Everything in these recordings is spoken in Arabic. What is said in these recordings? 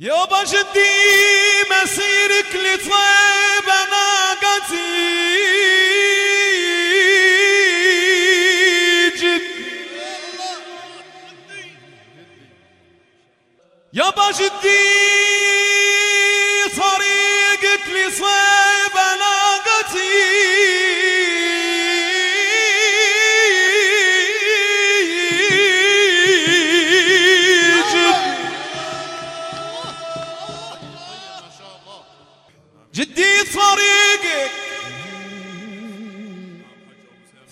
يابا جدي مسيرك لطيب ناقتي جد يابا جدي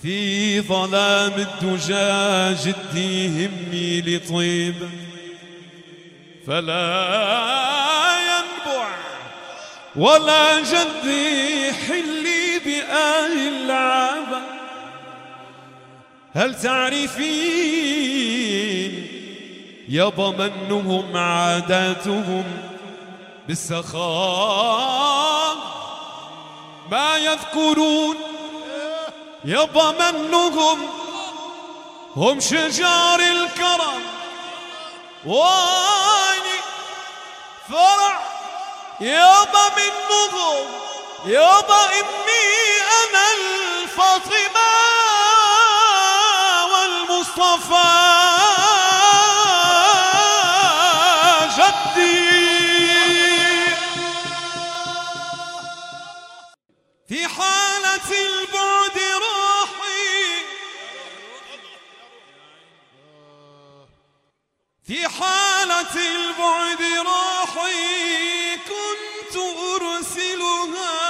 في ظلام الدجى جدي همي لطيب. فلا ينبع ولا جدي حلي بآل العبا هل تعرفين يضمنهم عاداتهم بالسخاء؟ ما يذكرون يضمنهم هم شجار الكرم. واني فرع يابا منهم يابا إني أنا الفاطمة والمصطفى. في حالة البعد روحي كنت أرسلها.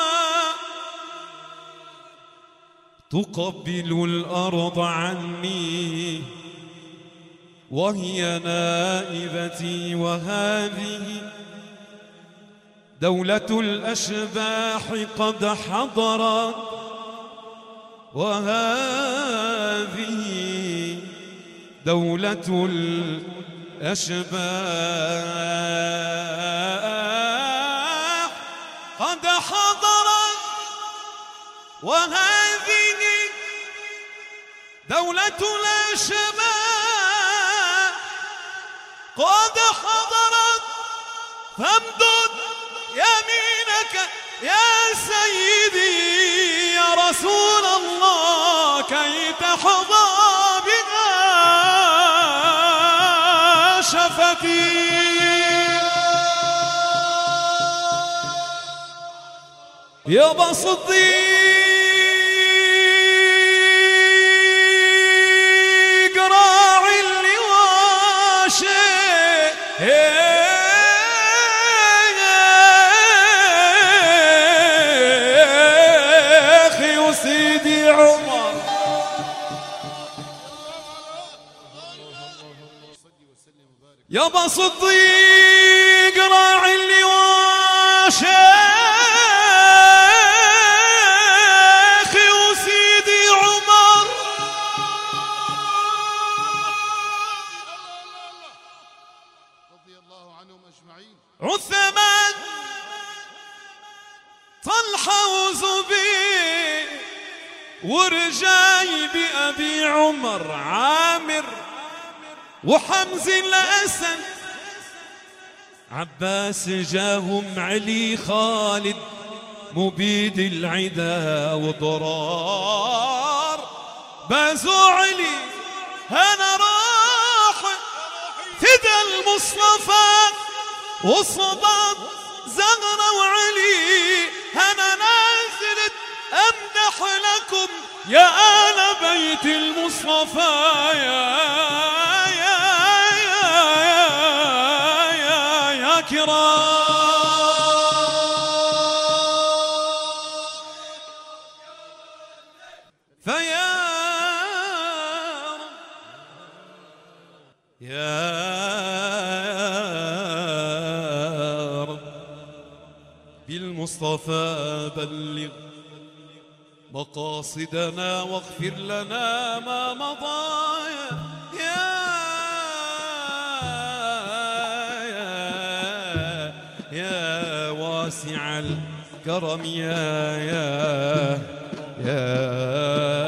تقبل الأرض عني وهي نائبتي وهذه دولة الأشباح قد حضرت وهذه دولة الأشباح قد حضرت وهذه دولة الأشباح قد حضرت فامدد يمينك يا سيدي يا رسول شفتي يا بصديق يابا صديق راعي اللواء شيخي وسيدي عمر. رضي الله عنهم أجمعين عثمان. طلحة وزبير ورجاي بأبي عمر عامر. وحمز الأسد عباس جاهم علي خالد مبيد العدا وضرار. بازو علي هنا راح. فدى المصطفى وصباب زغرة وعلي. أنا نازلت أمدح لكم يا آل بيت المصطفى يا فيا يا رب. بالمصطفى بلغ مقاصدنا واغفر لنا ما مضى. يا واسع الكرم. يا يا يا